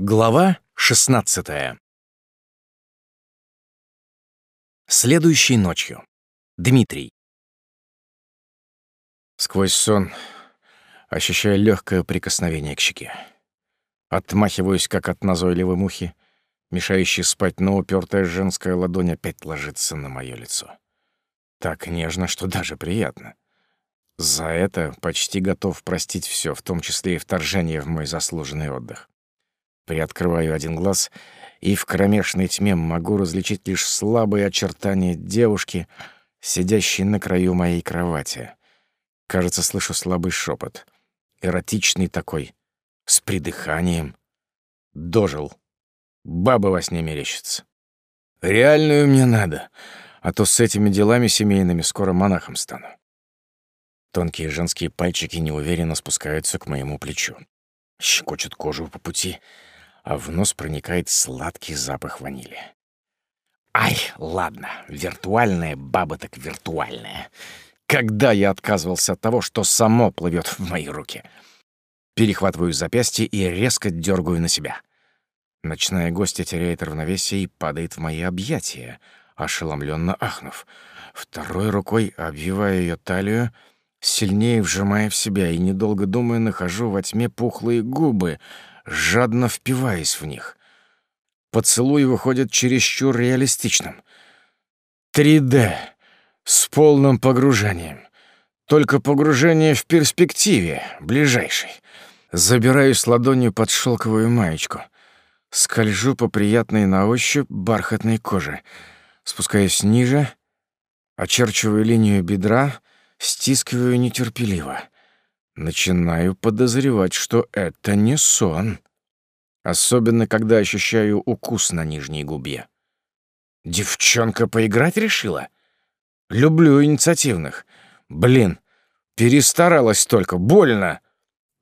Глава 16 Следующей ночью. Дмитрий. Сквозь сон ощущая легкое прикосновение к щеке. Отмахиваюсь, как от назойливой мухи, мешающей спать, но упертая женская ладонь опять ложится на мое лицо. Так нежно, что даже приятно. За это почти готов простить все, в том числе и вторжение в мой заслуженный отдых. Приоткрываю один глаз, и в кромешной тьме могу различить лишь слабые очертания девушки, сидящей на краю моей кровати. Кажется, слышу слабый шепот, эротичный такой, с придыханием. Дожил. Баба во сне мерещится. Реальную мне надо, а то с этими делами семейными скоро монахом стану. Тонкие женские пальчики неуверенно спускаются к моему плечу. Щекочут кожу по пути, а в нос проникает сладкий запах ванили. Ай, ладно, виртуальная баба так виртуальная. Когда я отказывался от того, что само плывет в мои руки? Перехватываю запястье и резко дергаю на себя. Ночная гостья теряет равновесие и падает в мои объятия, ошеломленно ахнув. Второй рукой, обвиваю ее талию, сильнее вжимая в себя и, недолго думая, нахожу во тьме пухлые губы, жадно впиваясь в них. Поцелуй выходит чересчур реалистичным. 3D с полным погружением. Только погружение в перспективе, ближайшей. Забираюсь ладонью под шелковую маечку. Скольжу по приятной на ощупь бархатной коже. Спускаюсь ниже, очерчиваю линию бедра, стискиваю нетерпеливо — Начинаю подозревать, что это не сон. Особенно, когда ощущаю укус на нижней губе. Девчонка поиграть решила? Люблю инициативных. Блин, перестаралась только, больно.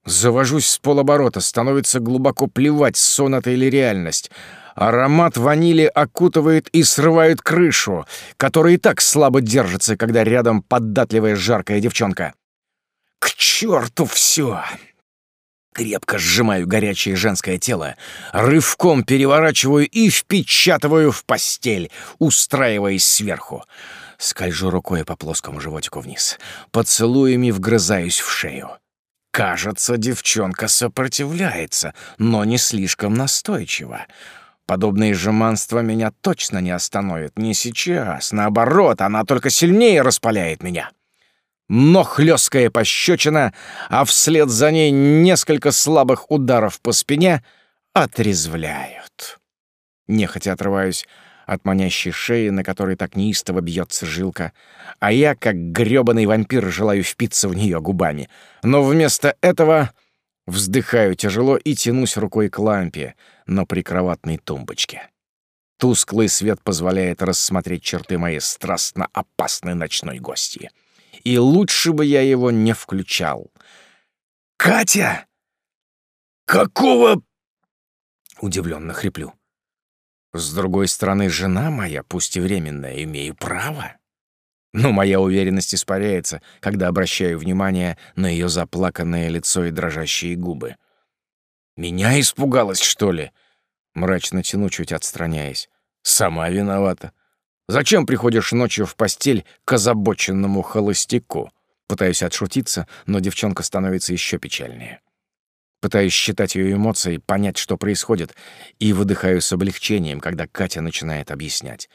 Завожусь с полоборота, становится глубоко плевать, сон это или реальность. Аромат ванили окутывает и срывает крышу, которая и так слабо держится, когда рядом податливая жаркая девчонка. К черту все! Крепко сжимаю горячее женское тело, рывком переворачиваю и впечатываю в постель, устраиваясь сверху. Скольжу рукой по плоскому животику вниз. Поцелуями вгрызаюсь в шею. Кажется, девчонка сопротивляется, но не слишком настойчиво. Подобные жеманства меня точно не остановят, не сейчас. Наоборот, она только сильнее распаляет меня но хлесткая пощечина, а вслед за ней несколько слабых ударов по спине отрезвляют. Нехотя отрываюсь от манящей шеи, на которой так неистово бьется жилка, а я, как грёбаный вампир, желаю впиться в нее губами. Но вместо этого вздыхаю тяжело и тянусь рукой к лампе на прикроватной тумбочке. Тусклый свет позволяет рассмотреть черты моей страстно опасной ночной гости — и лучше бы я его не включал. «Катя! Какого...» — удивленно хриплю. «С другой стороны, жена моя, пусть и временная, имею право». Но моя уверенность испаряется, когда обращаю внимание на ее заплаканное лицо и дрожащие губы. «Меня испугалась, что ли?» Мрачно тяну, чуть отстраняясь. «Сама виновата. Зачем приходишь ночью в постель к озабоченному холостяку?» Пытаюсь отшутиться, но девчонка становится еще печальнее. Пытаюсь считать ее эмоции, понять, что происходит, и выдыхаю с облегчением, когда Катя начинает объяснять.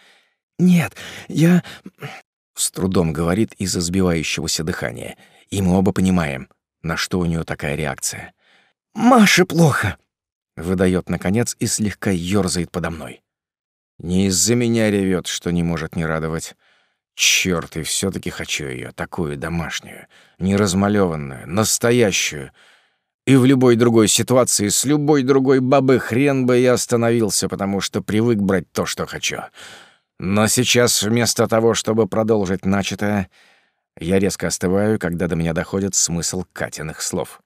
«Нет, я...» — с трудом говорит из-за сбивающегося дыхания. И мы оба понимаем, на что у нее такая реакция. «Маше плохо!» — выдает наконец и слегка ёрзает подо мной. Не из-за меня ревет, что не может не радовать. Черт, и все таки хочу ее, такую домашнюю, неразмалеванную, настоящую. И в любой другой ситуации, с любой другой бабы хрен бы я остановился, потому что привык брать то, что хочу. Но сейчас, вместо того, чтобы продолжить начатое, я резко остываю, когда до меня доходит смысл Катиных слов.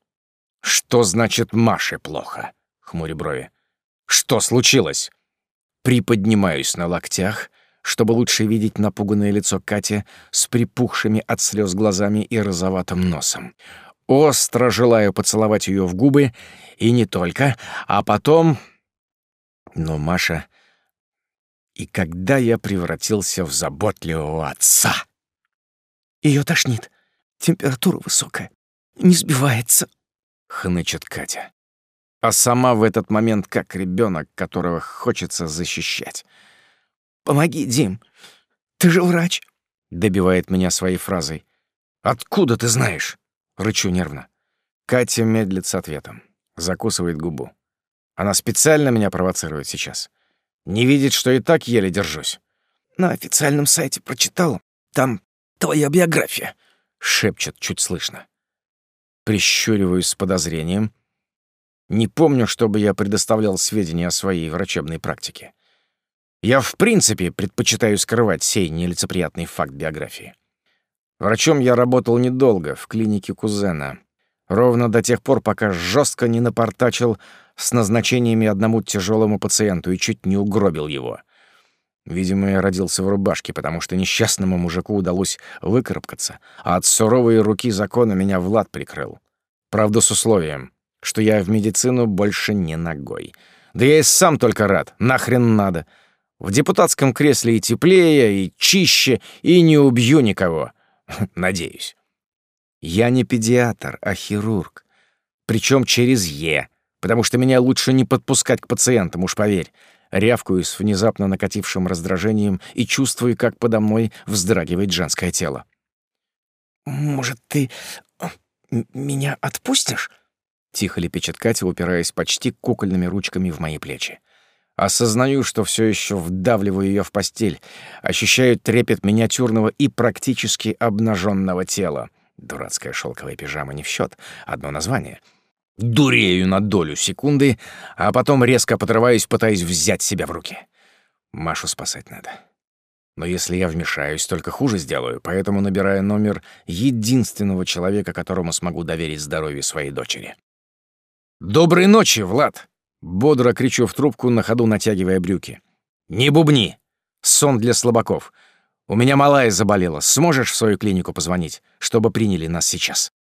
«Что значит Маше плохо?» — хмурю брови. «Что случилось?» приподнимаюсь на локтях, чтобы лучше видеть напуганное лицо Кати с припухшими от слез глазами и розоватым носом. Остро желаю поцеловать ее в губы, и не только, а потом... Но Маша... И когда я превратился в заботливого отца? Ее тошнит. Температура высокая. Не сбивается. Хнычет Катя а сама в этот момент как ребенок, которого хочется защищать. «Помоги, Дим! Ты же врач!» — добивает меня своей фразой. «Откуда ты знаешь?» — рычу нервно. Катя медлит с ответом, закусывает губу. Она специально меня провоцирует сейчас. Не видит, что и так еле держусь. «На официальном сайте прочитал. Там твоя биография», — шепчет чуть слышно. Прищуриваюсь с подозрением — не помню, чтобы я предоставлял сведения о своей врачебной практике. Я в принципе предпочитаю скрывать сей нелицеприятный факт биографии. Врачом я работал недолго, в клинике кузена. Ровно до тех пор, пока жестко не напортачил с назначениями одному тяжелому пациенту и чуть не угробил его. Видимо, я родился в рубашке, потому что несчастному мужику удалось выкарабкаться, а от суровой руки закона меня Влад прикрыл. Правда, с условием что я в медицину больше не ногой. Да я и сам только рад, нахрен надо. В депутатском кресле и теплее, и чище, и не убью никого. Надеюсь. Я не педиатр, а хирург. Причем через «Е», потому что меня лучше не подпускать к пациентам, уж поверь. Рявкую с внезапно накатившим раздражением и чувствую, как подо мной вздрагивает женское тело. «Может, ты э, меня отпустишь?» Тихо лепечет Катя, упираясь почти кукольными ручками в мои плечи. Осознаю, что все еще вдавливаю ее в постель, ощущаю трепет миниатюрного и практически обнаженного тела. Дурацкая шелковая пижама не в счет, одно название. Дурею на долю секунды, а потом резко подрываюсь, пытаясь взять себя в руки. Машу спасать надо. Но если я вмешаюсь, только хуже сделаю, поэтому набираю номер единственного человека, которому смогу доверить здоровье своей дочери. «Доброй ночи, Влад!» — бодро кричу в трубку, на ходу натягивая брюки. «Не бубни! Сон для слабаков. У меня малая заболела. Сможешь в свою клинику позвонить, чтобы приняли нас сейчас?»